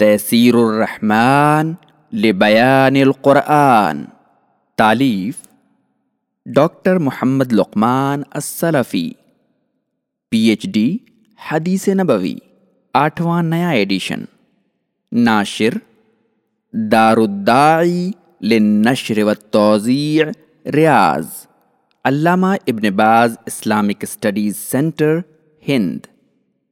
تیسیر الرحمن لبیان القرآن تعلیف doctor Muhammad Luqman Salafi P H D حدیث نبوی آٹھواں نیا ایڈیشن ناشر دار الداعی للنشر والتوزیع ریاض علامہ ابن باز اسلامک اسٹڈیز سینٹر ہند